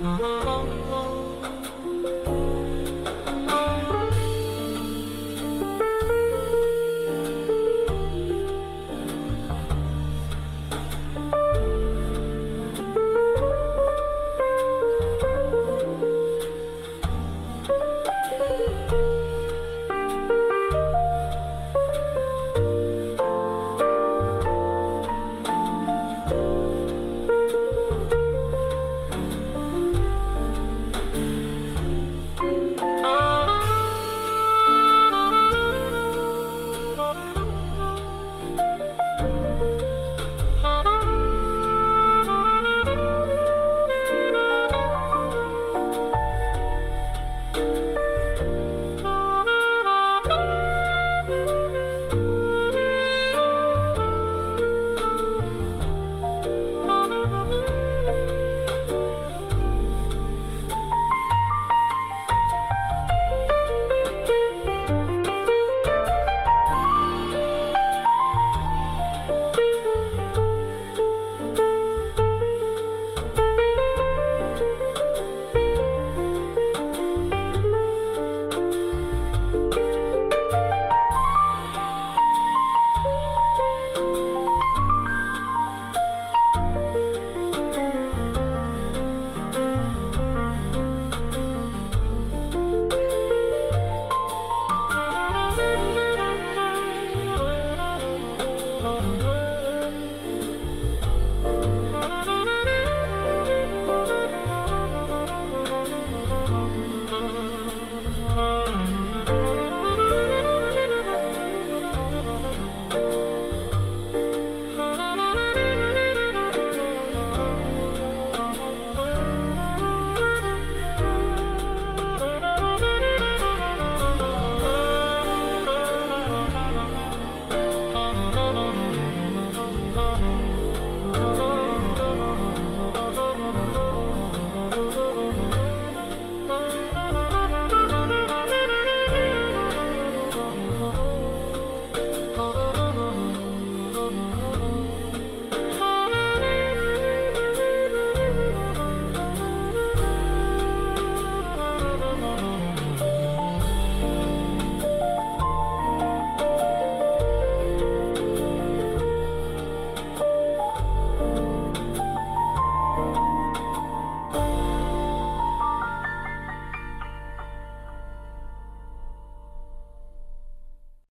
Oh.